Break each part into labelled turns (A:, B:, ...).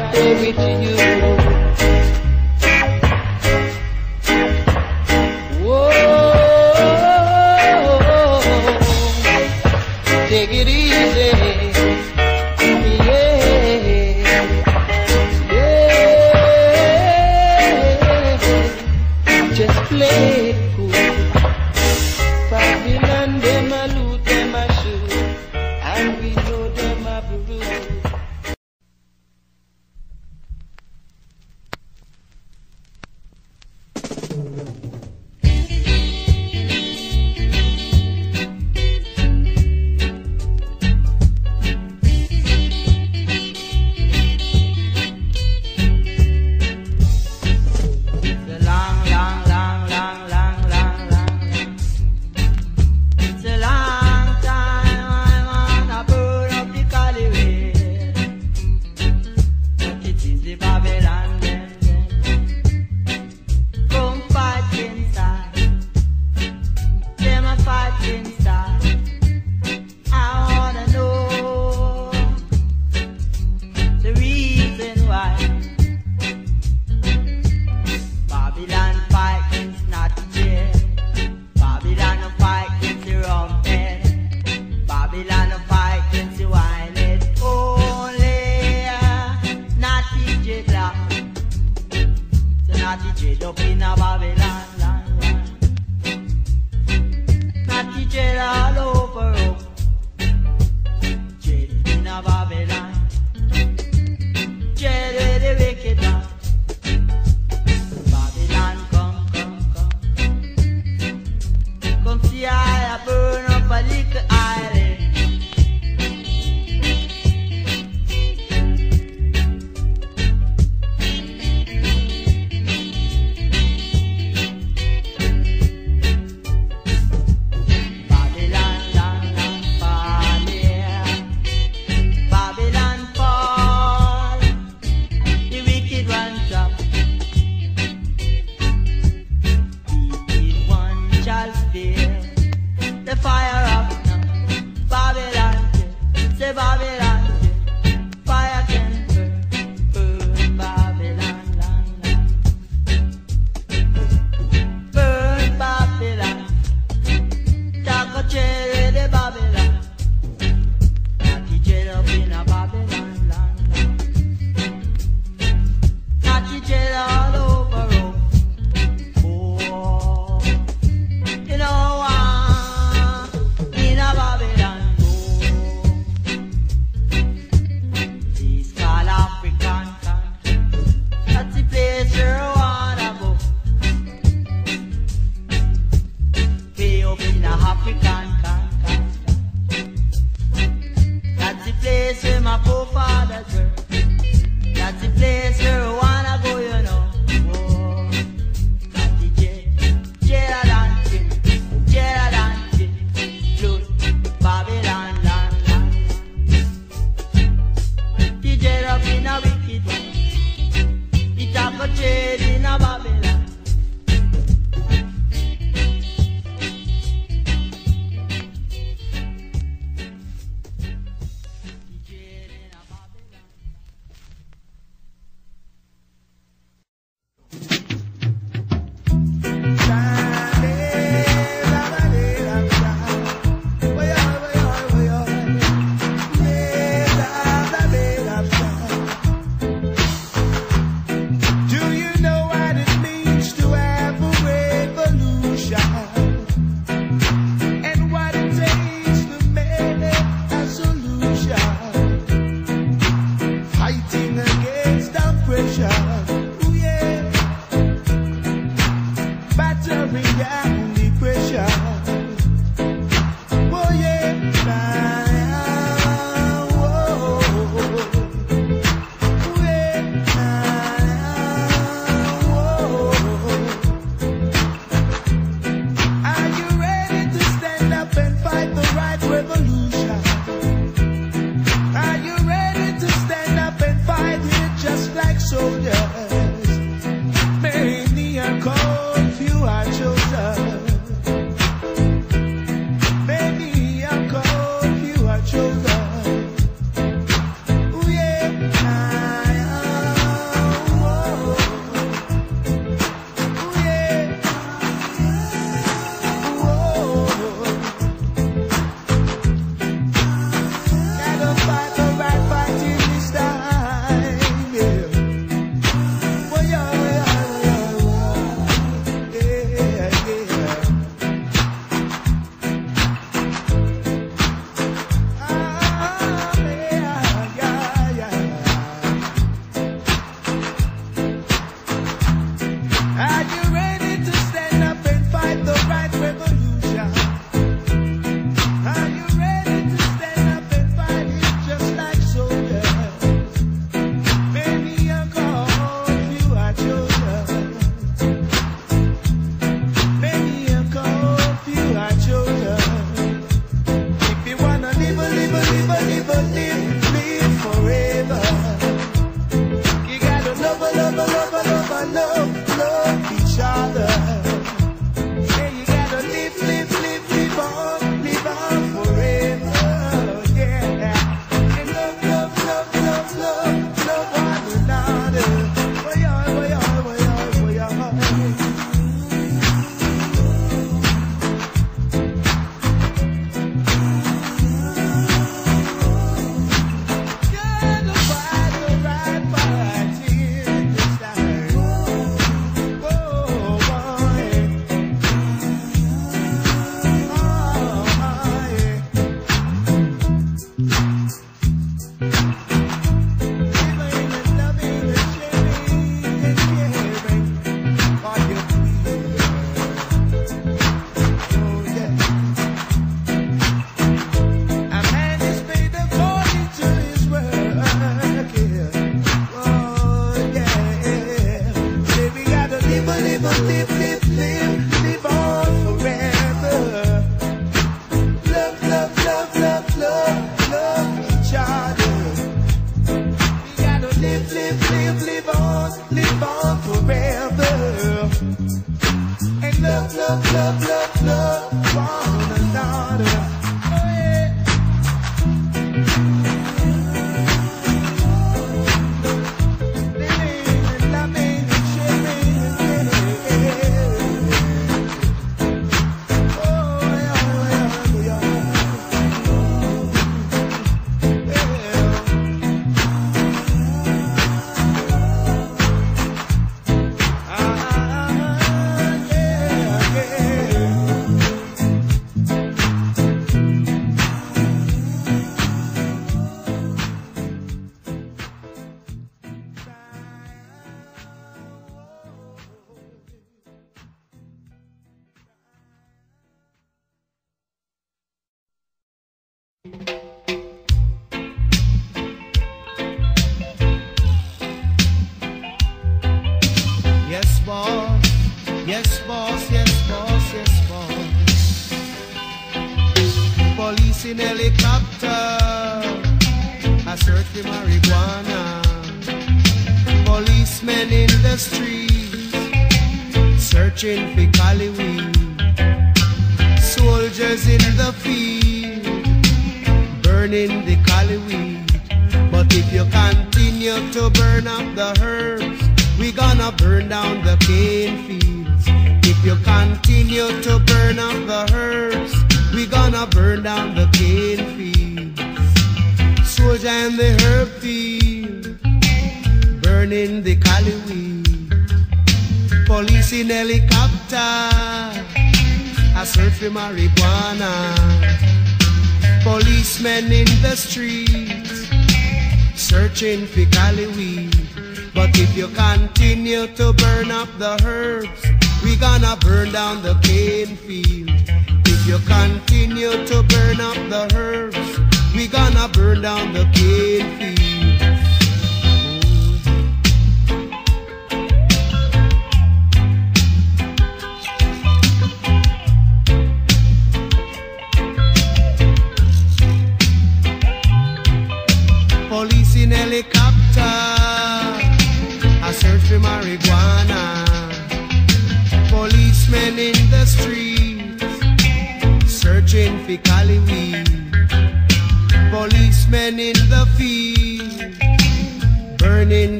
A: right there you.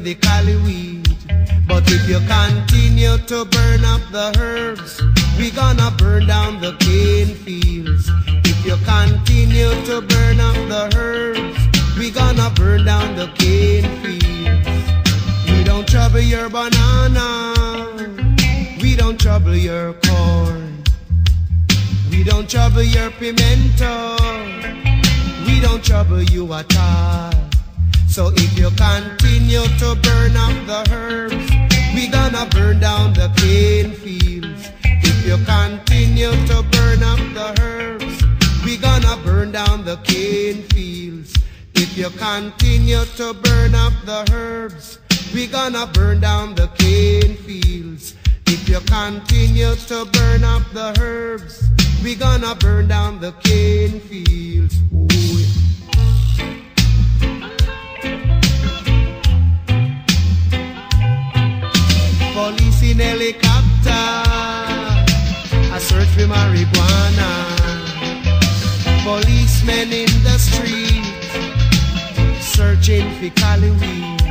B: The cali weed. But if you continue to burn up the herbs, we gonna burn down the cane fields. If you continue to burn up the herbs, we gonna burn down the cane fields. We don't trouble your banana, we don't trouble your corn. We don't trouble your pimento, we don't trouble you at all. So if you continue to burn up the herbs, we gonna burn down the cane fields. If you continue to burn up the herbs, we gonna burn down the cane fields. If you continue to burn up the herbs, we gonna burn down the cane fields. If you continue to burn up the herbs, we gonna burn down the cane fields. Ooh, Police in helicopter, I search for marijuana. Policemen in the street, searching for cali weed.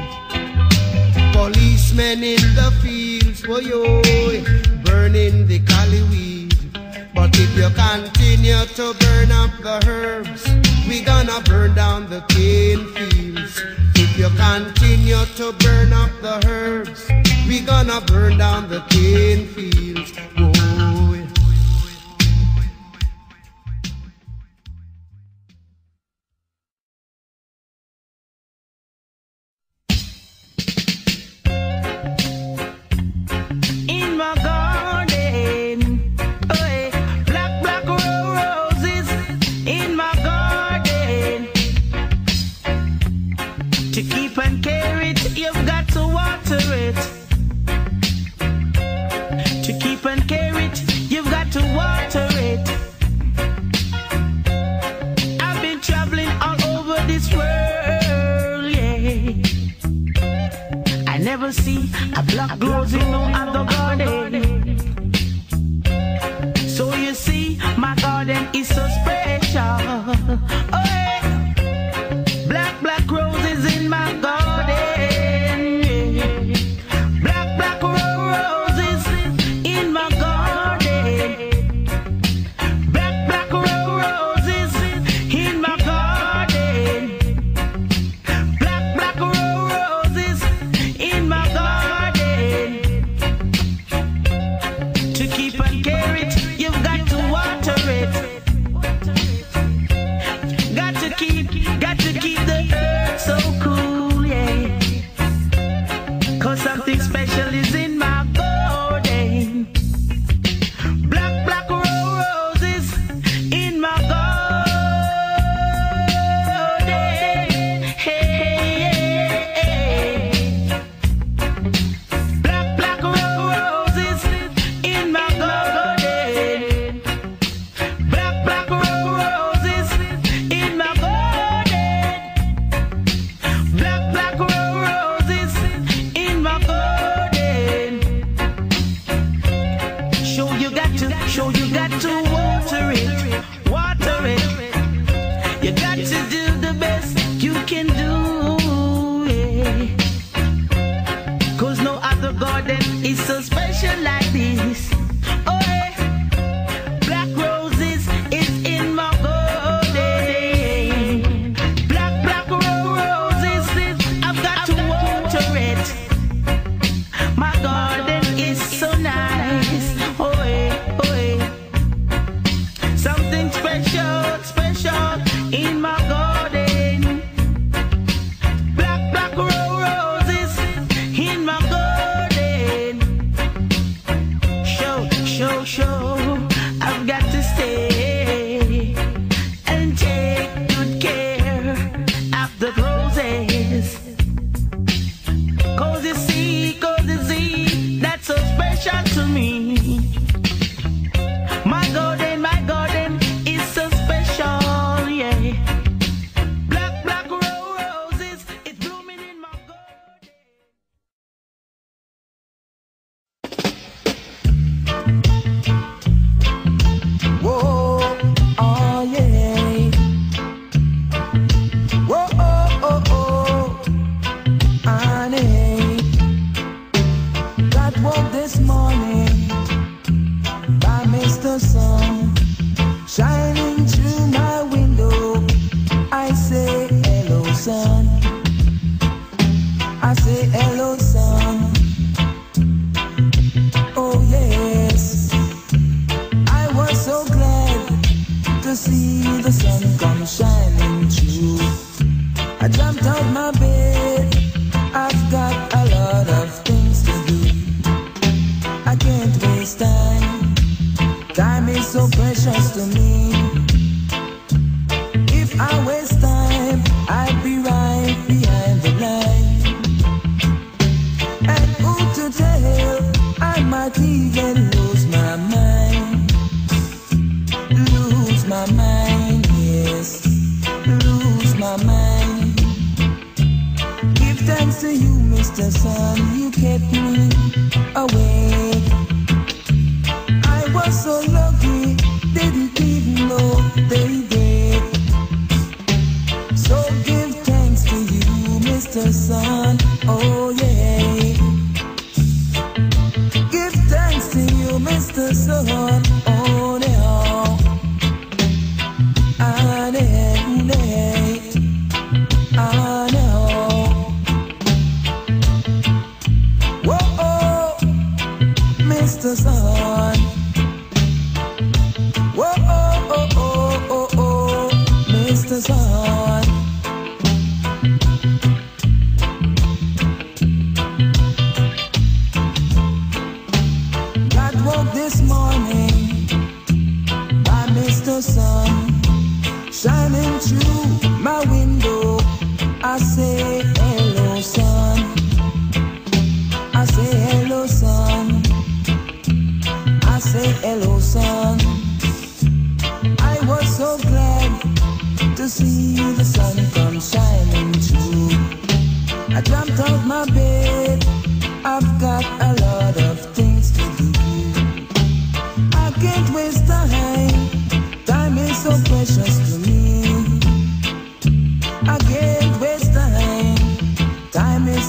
B: Policemen in the fields, oh yo, burning the cali weed. But if you continue to burn up the herbs, we gonna burn down the cane fields. If you continue to burn up the herbs, we gonna burn down the cane fields.
C: See a black rose in no other garden. So you see, my garden is so special.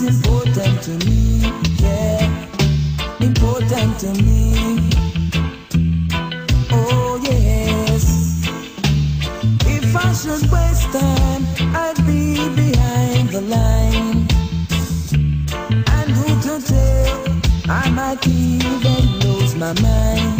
C: It's important to me, yeah. Important to me. Oh, yes. If I should waste time, I'd be behind the line. And who could tell? I might even lose my mind.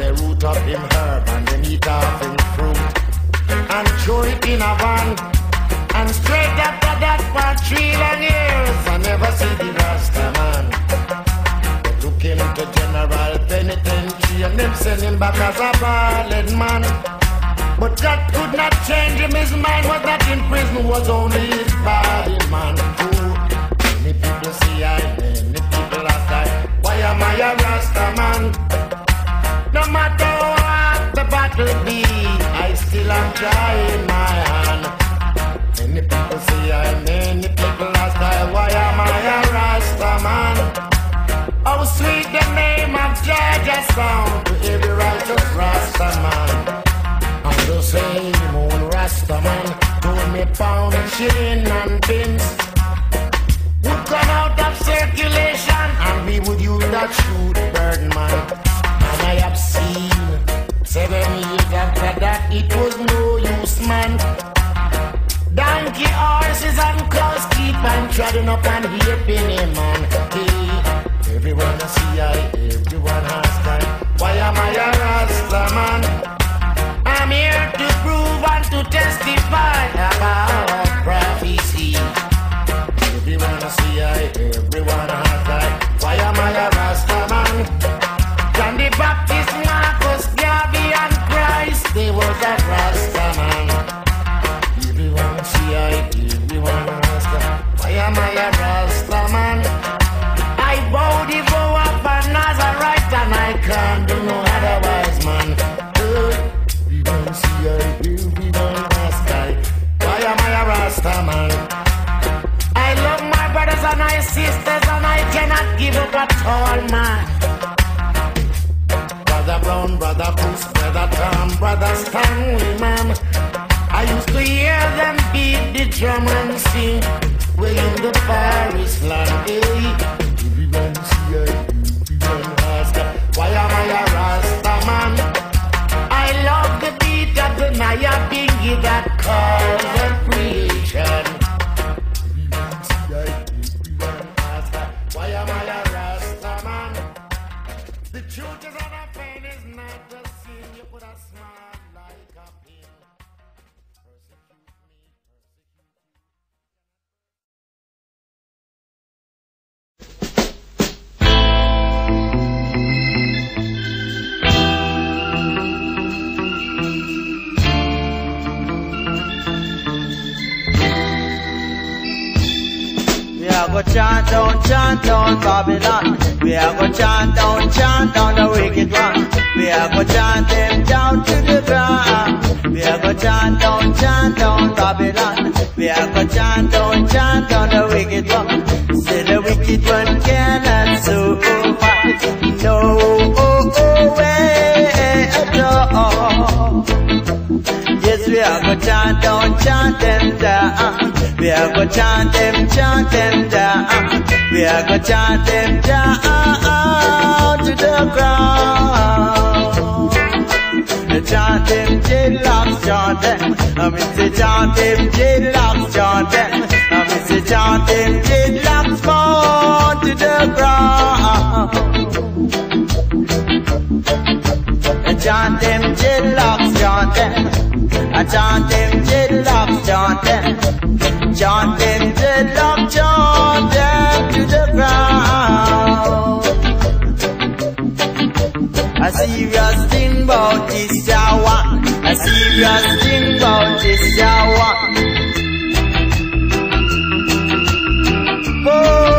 C: they root up him herb and them eat off him fruit. And throw it in a van. And straight after that for three long years, I never see the Rasta man. They took him to General Penitentiary and them sent him back as a violent man. But God could not change him, his mind was not in prison, was only his body, man. Too many people see I, many people ask I, why am I a Rasta man? No matter what the battle be, I still am trying my
D: hand. Many people say I, many people ask I, why am I a Rasta man? How sweet the name of Georgia sound to every righteous Rasta man. I'm the same old Rasta man, to me pound, chain and pins would come out of circulation and be with you that shoot bird man. I have seen. Seven years after that, it was no use, man. Donkey horses and cows keep on treading up and heaping him, man. Hey, everyone I see, I, everyone has time. Why am I a Rasta, man? I'm here to prove and to testify about prophecy. Everyone I see, I, everyone has time. Why am I a Rasta? give up at all, man. Brother Brown, brother Bruce, brother Tom, brother Stanley, man. I used to hear them beat the drum and sing. we're in the Paris land, eh. Why am I a Rasta man? I love the beat of the Naya Bingy that calls. Babylon. We are gonna chant down, chant down the wicked one. We are gonna chant them down to the ground. We are gonna chant down, chant down Babylon. We are gonna chant down, chant down the wicked one. Say the wicked one cannot survive. No way at all. Yes, we are gonna chant down, chant them down. We are gonna chant them, chant them down.
E: We are gonna chant them down to the ground. Chant them, J-Locks, chant them. I'm into chant them, J-Locks, chant them. I'm into chant them, J-Locks, fall to the ground. Chant them, J-Locks, chant them. I chant them, J-Locks, chant them. Chant them dreadlocks chant them to the ground. A serious thing about this ya one. A serious thing about this ya one. Oh,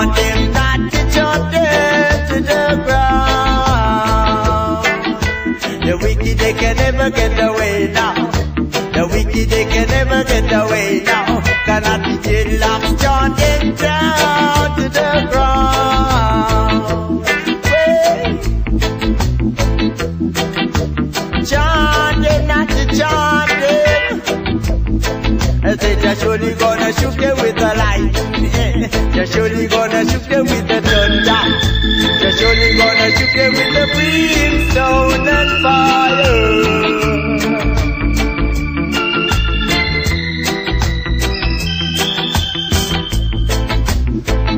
E: Not to the ground. The wicked they can never get away now. The wicked they can never get away now. Cannot be dreadlocks You're surely gonna shoot them with the thunder. You're surely gonna shoot them with the brimstone and fire.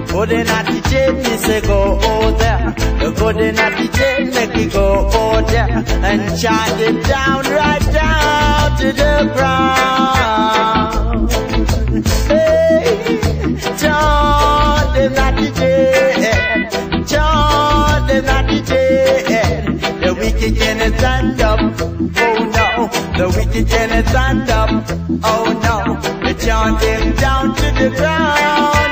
E: Golden in at the chain, me say go out there. Good in at the chain, make it go out there. And shine it down, right down to the ground. Stand up. Oh no, the wicked can stand up. Oh no, they chant them down to the ground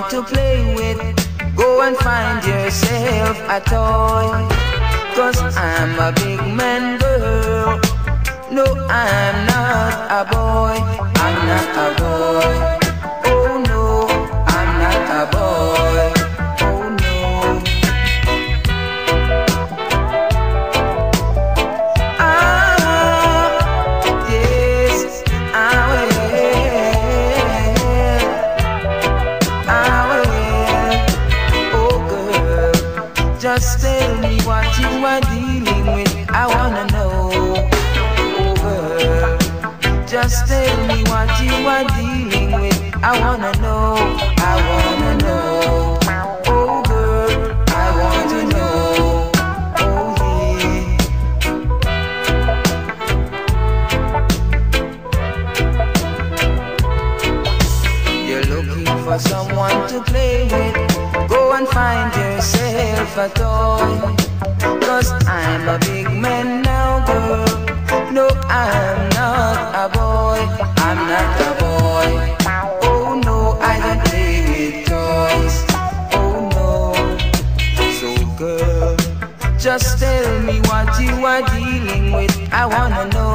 D: someone to play with, go and find yourself a toy. Cause I'm a big man girl. No, I'm not a boy. I'm not a boy. A toy. Cause I'm a big man now, girl. No, I'm not a boy. I'm not a boy. Oh no, I don't play with toys. Oh no. So, girl, Just tell me what you are dealing with. I wanna know.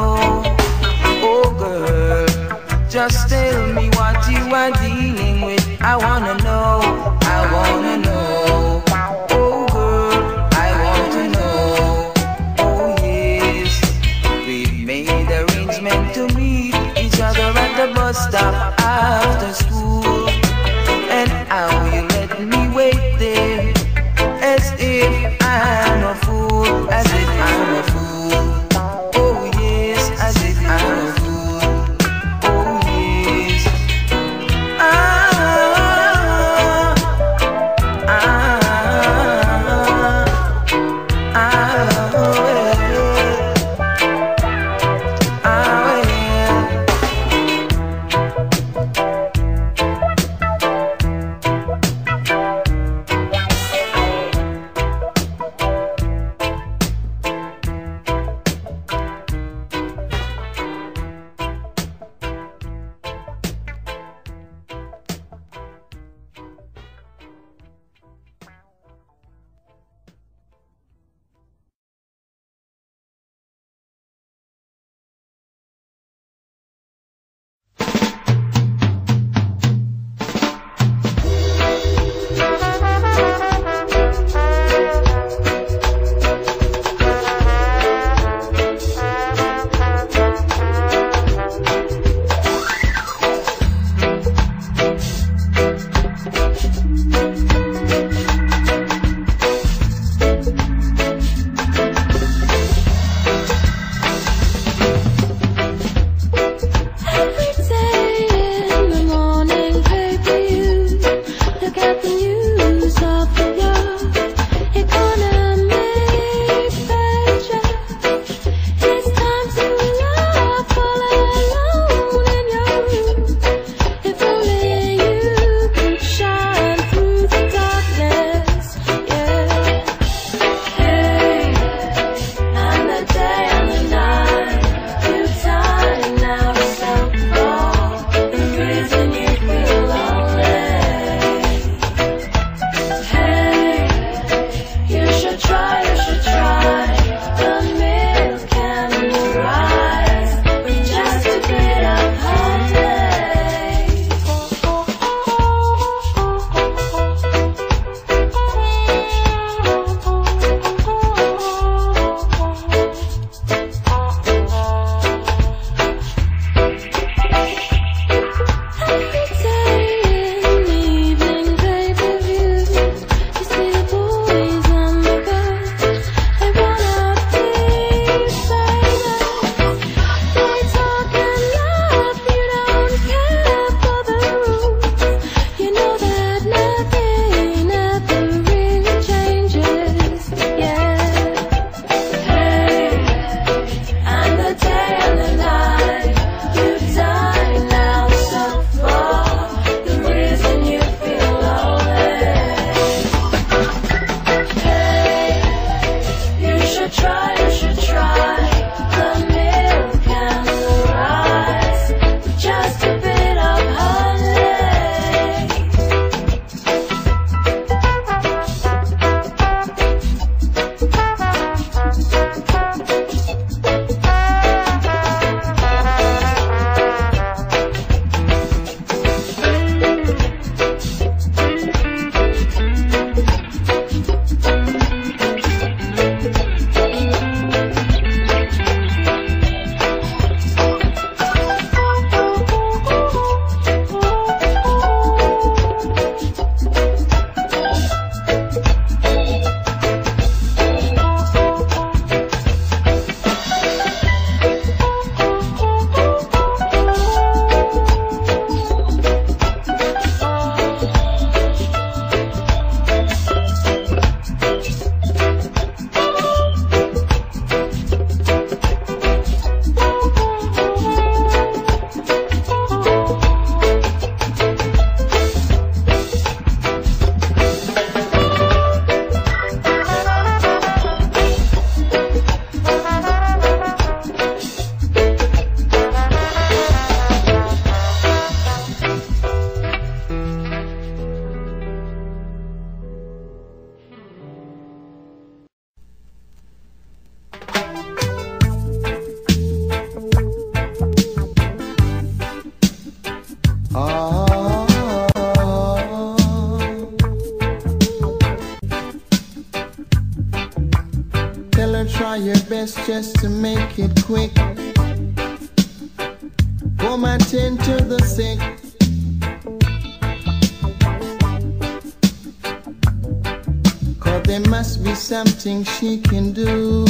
F: nothing she can do.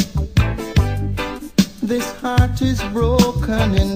F: This heart is broken and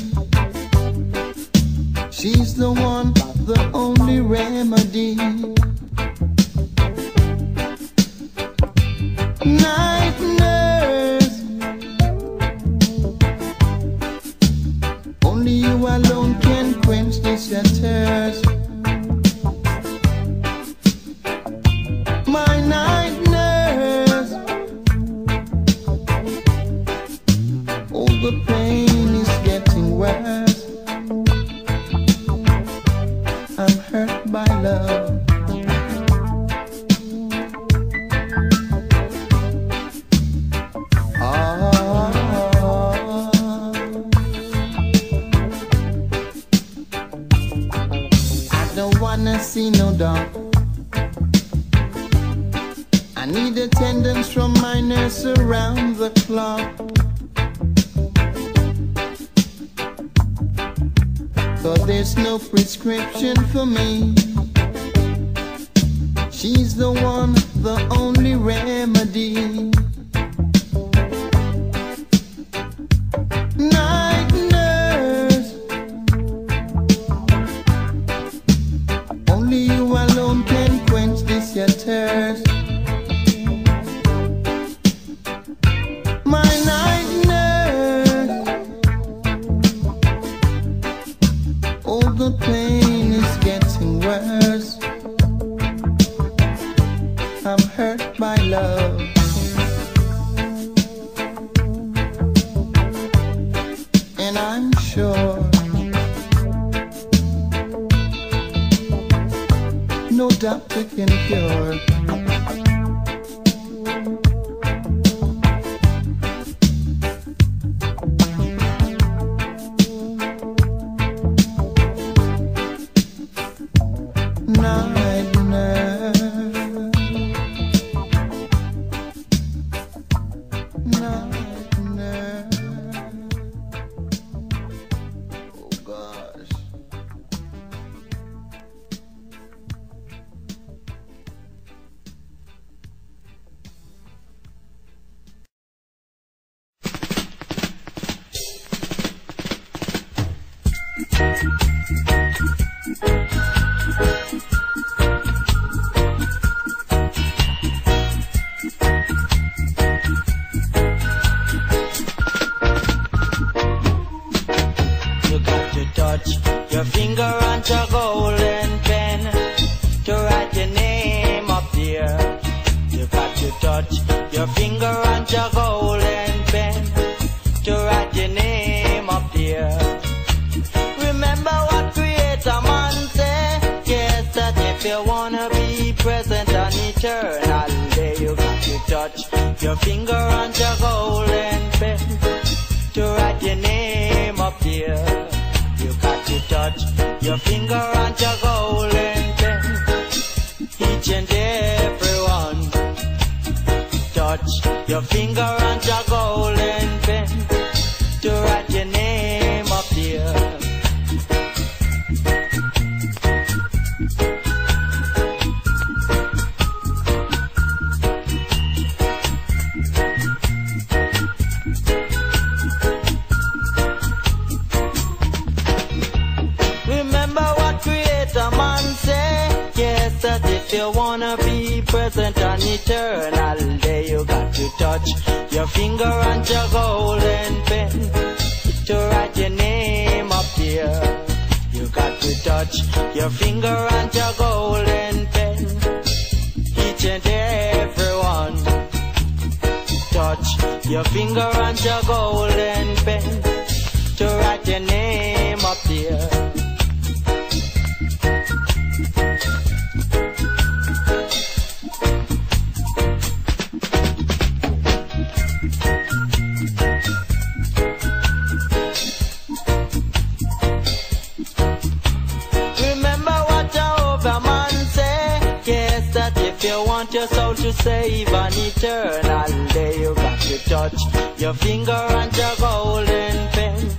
E: Want your soul to save an eternal day, you got to touch your finger on your golden pen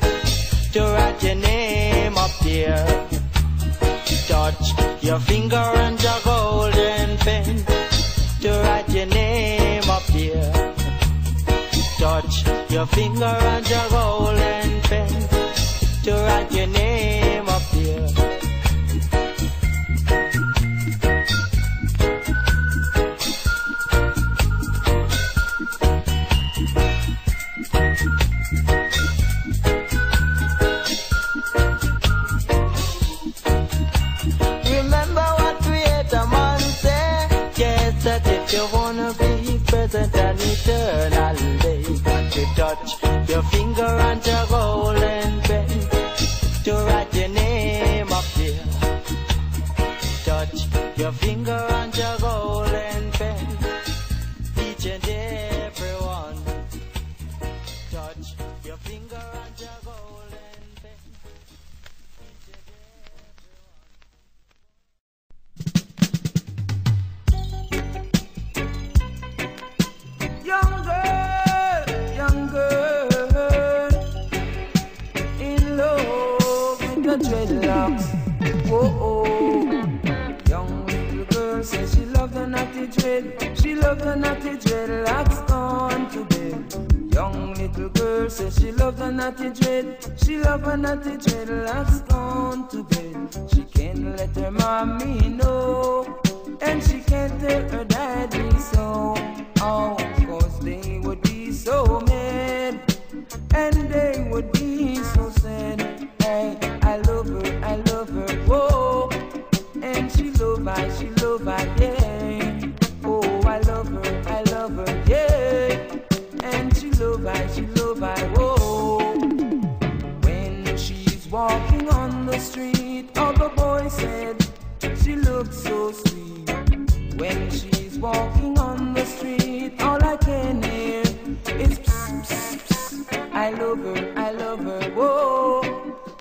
E: to write your name up there. Touch your finger on your golden pen to write your name up there. Touch your finger on your golden pen to write your name finger on your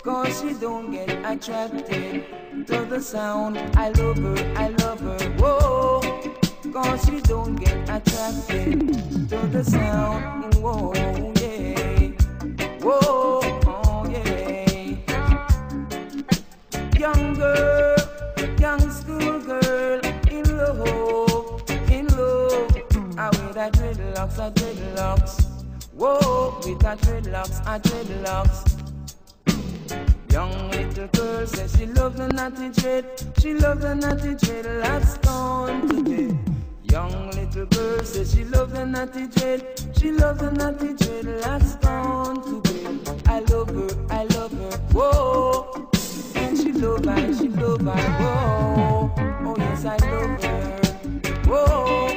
D: Cause she don't get attracted to the sound. I love her, I love her, whoa. Cause she don't get attracted to the sound. Whoa, yeah. Whoa, oh, yeah. Young girl, young school girl, in love, in love. I with her dreadlocks, her dreadlocks. Whoa, with her dreadlocks, her dreadlocks. Young little girl says she loves the natty dread. She loves the natty dread, last gone to bed. Young little girl says she loves the natty dread. She loves the natty dread, last gone to bed. I love her, I love her, whoa. And she love I, she love I, whoa. Oh yes, I love her, whoa.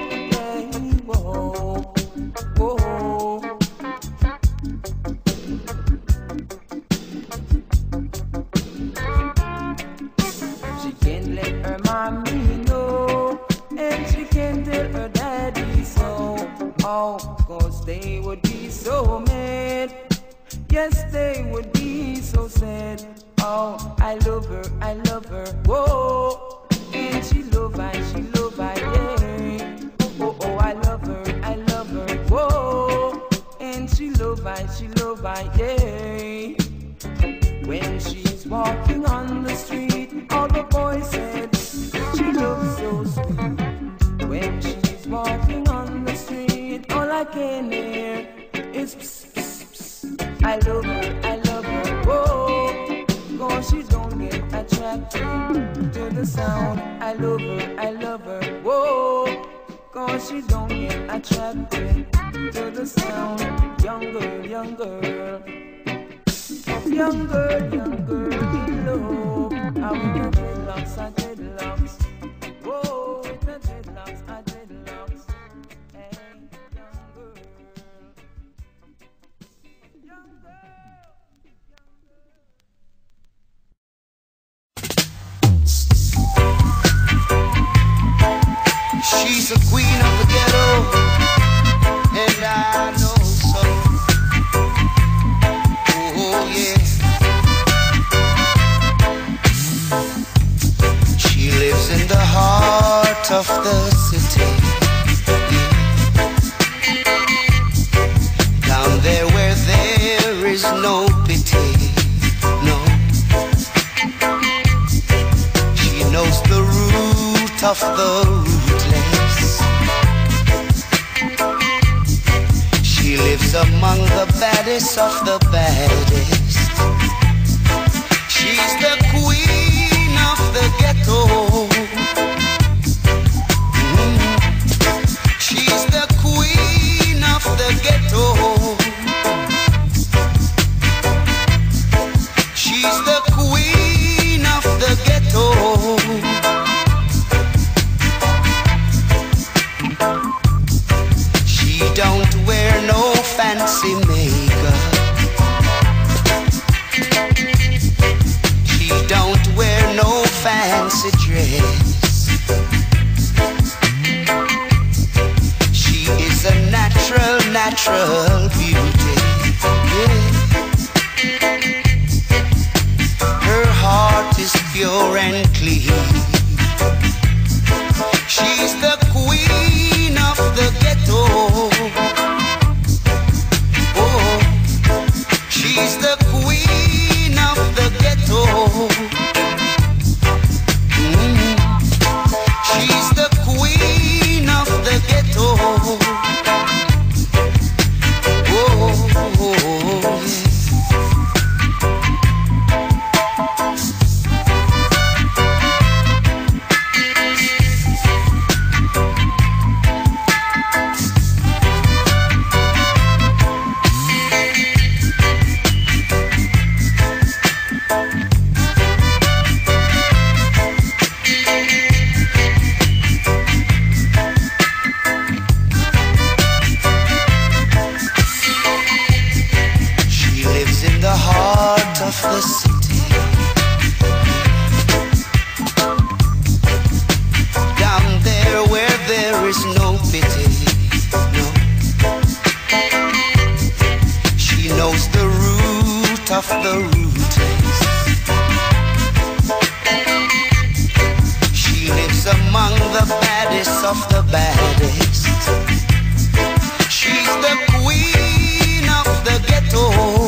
D: Mad. Yes, they would be so sad. Oh, I love her, I love her, whoa. And she love I, she love I, yeah. Oh, oh, I love her, I love her, whoa. And she love I, she love I, yeah. When she's walking on the street, all the boys said she looks so sweet. When she's walking on the street, all I can hear pss, pss, pss, I love her, I love her, oh, cause she don't get attracted to the sound. I love her, I love her, oh, cause she don't get attracted to the sound. Young girl, young girl, young girl, young girl, love. I will
G: She's a queen of the ghetto, and I know so. Oh, yeah. She lives in the heart of the of the baddest. She's the queen of the ghetto.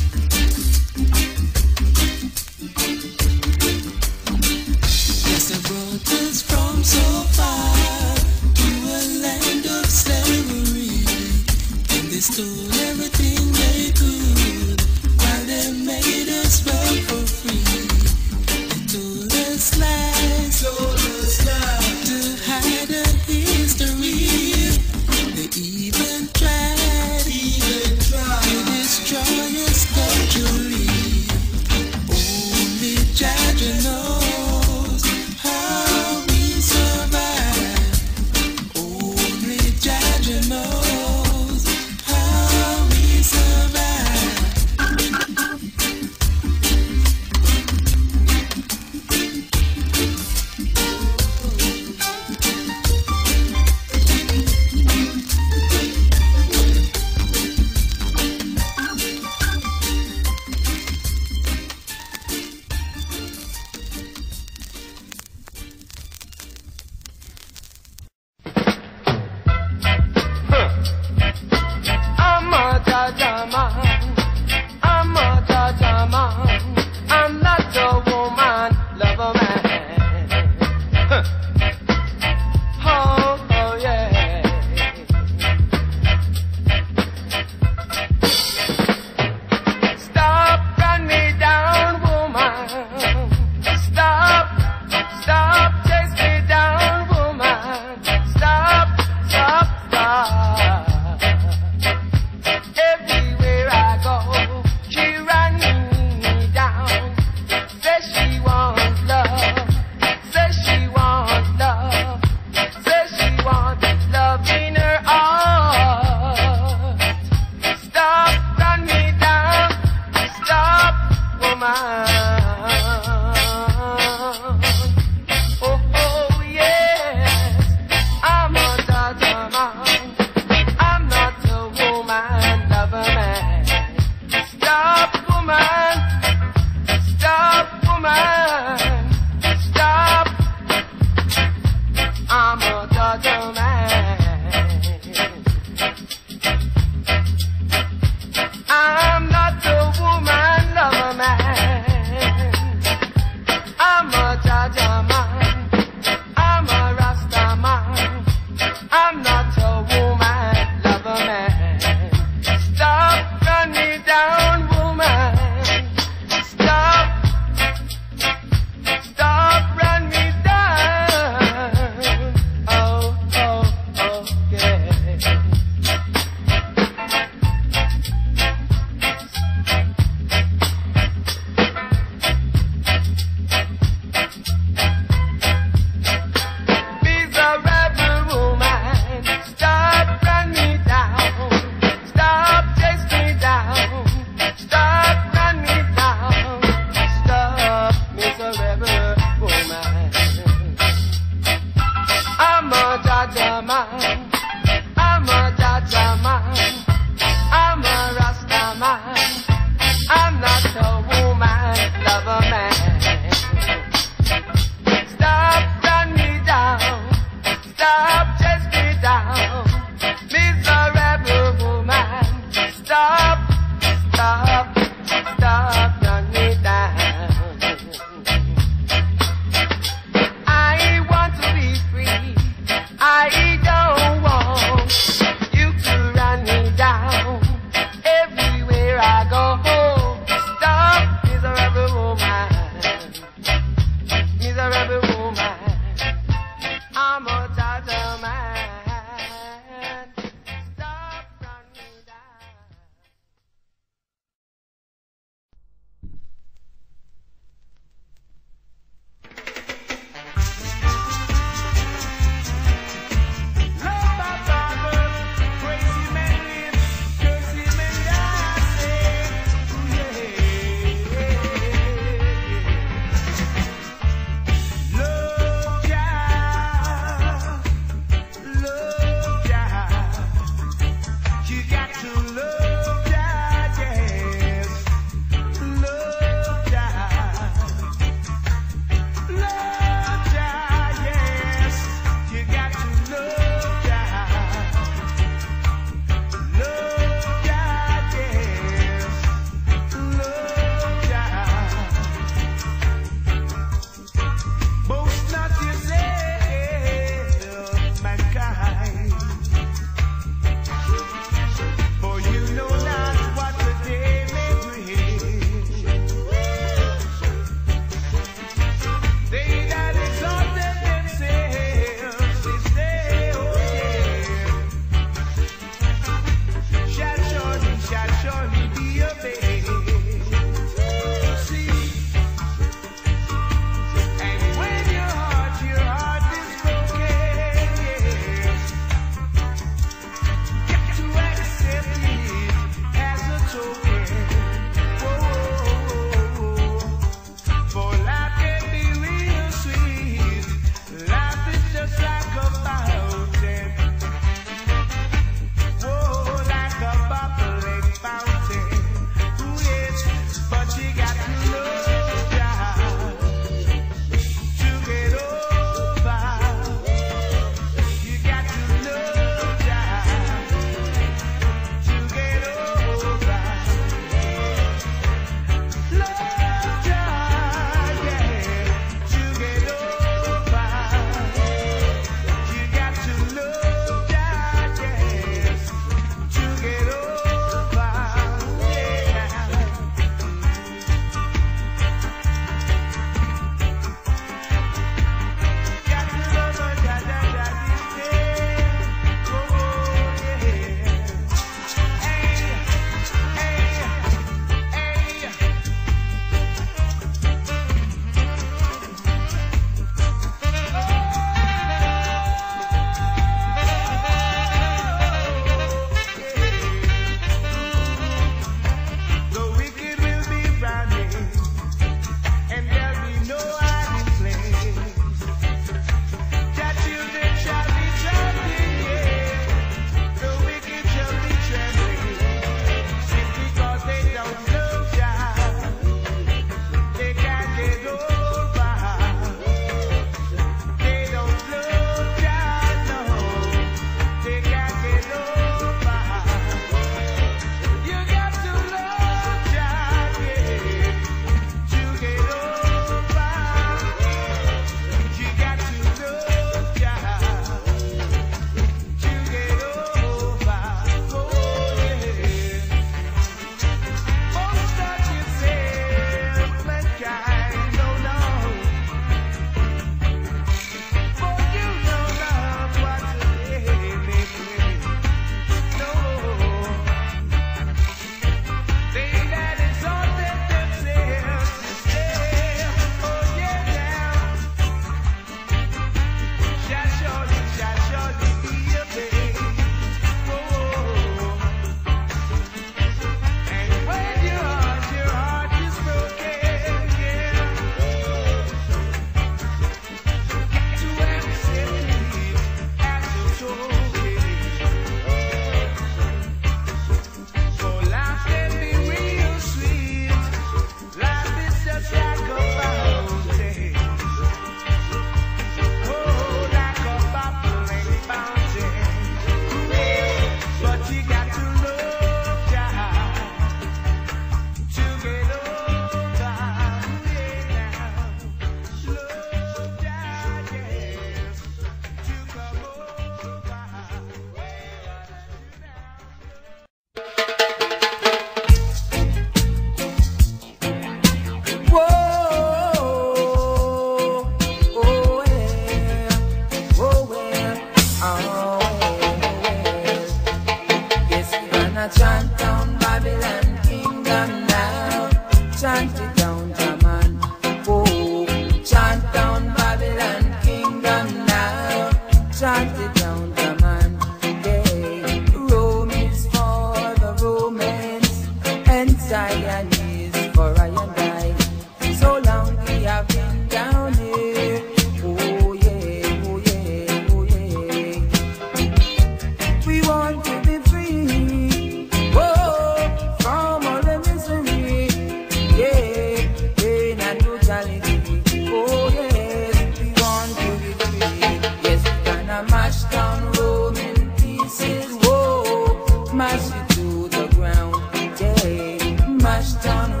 G: Yeah,
D: mash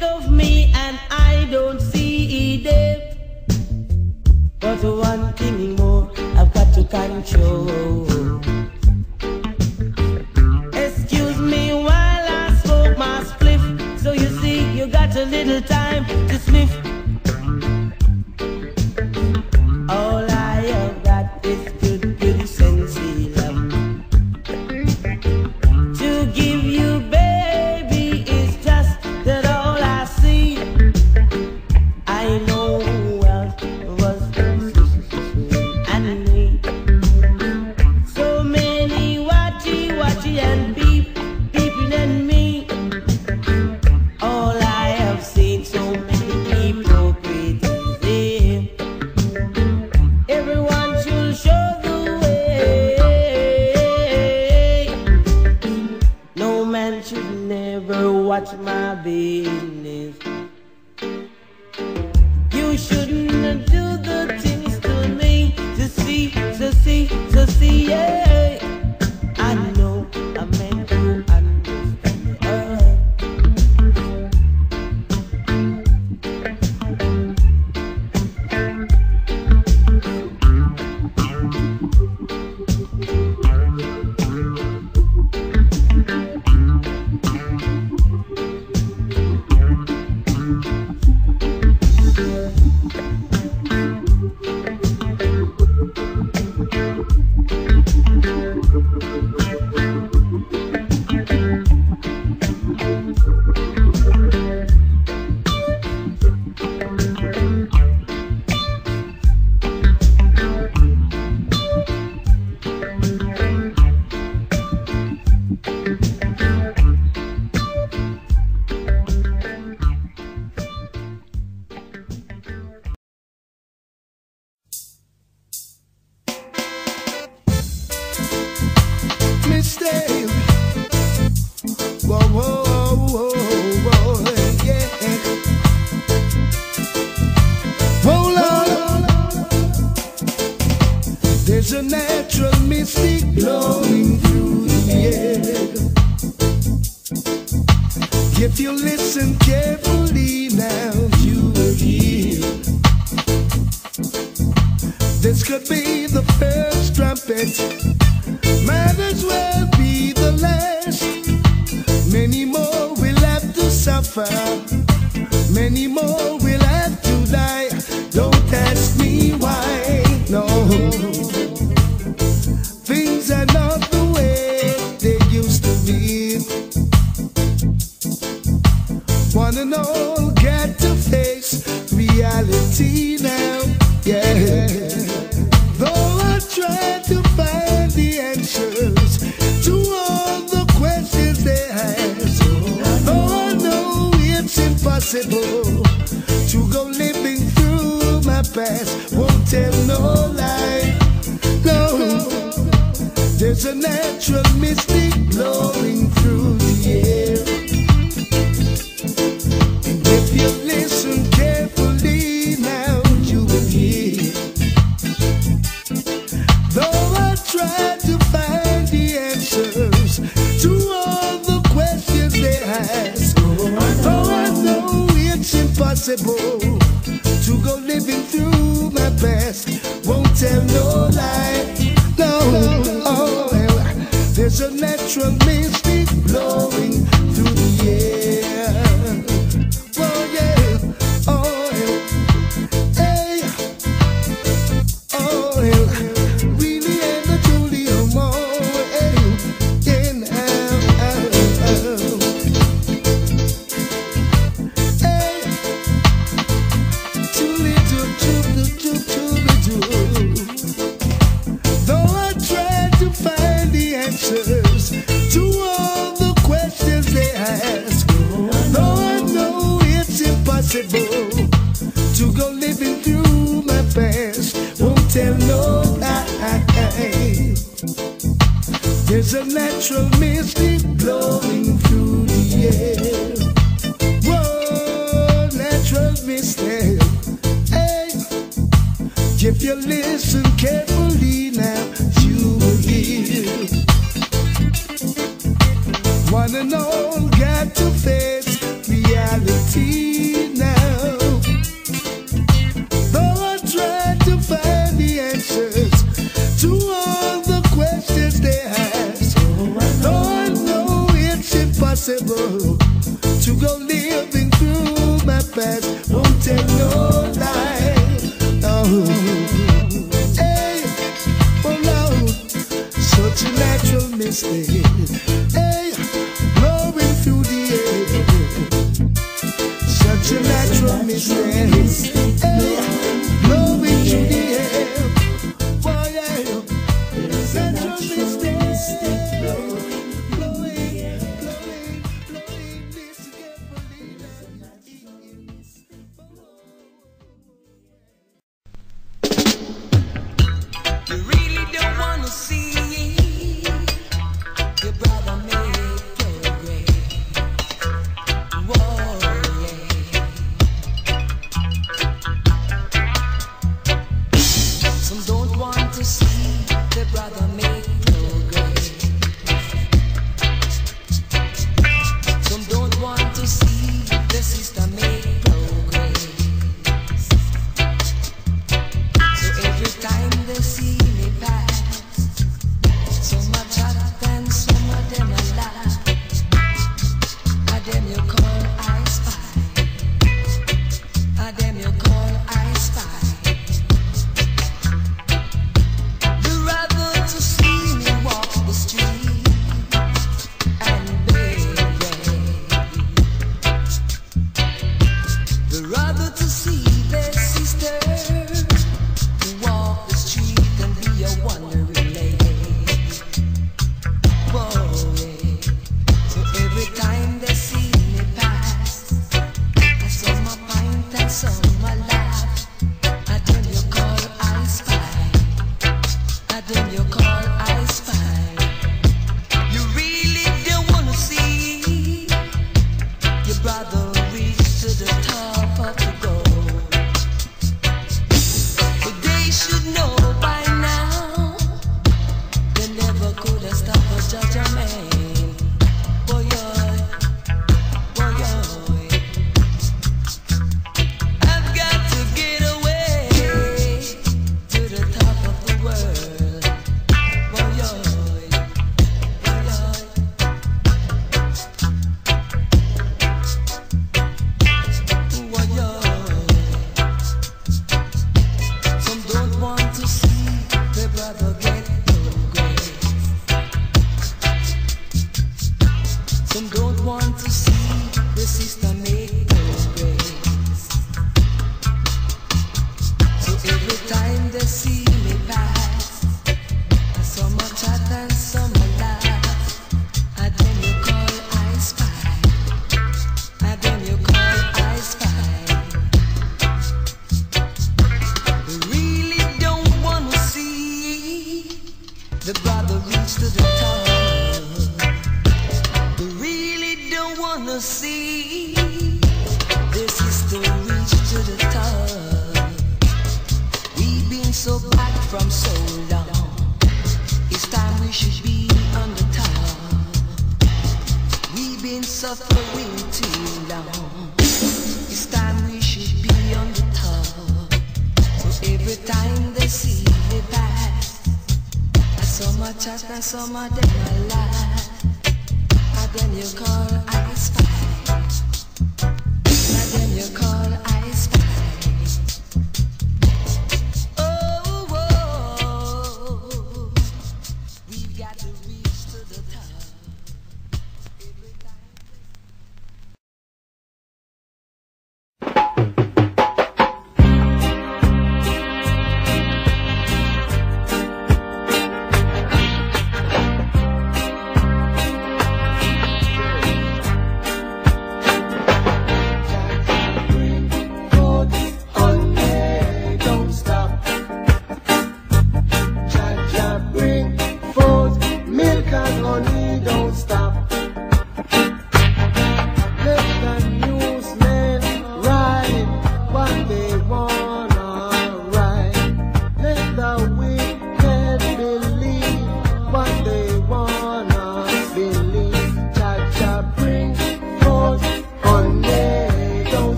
E: think of me and I don't see them. But one thing more I've got to control. Excuse me while I smoke my spliff. So you see, you got a little time to to
B: go living through my past. won't tell no lie. There's a natural mystic blowing through the air. Whoa, natural mystic. Hey, if you listen carefully now, you
H: will hear. Wanna know?
G: Pint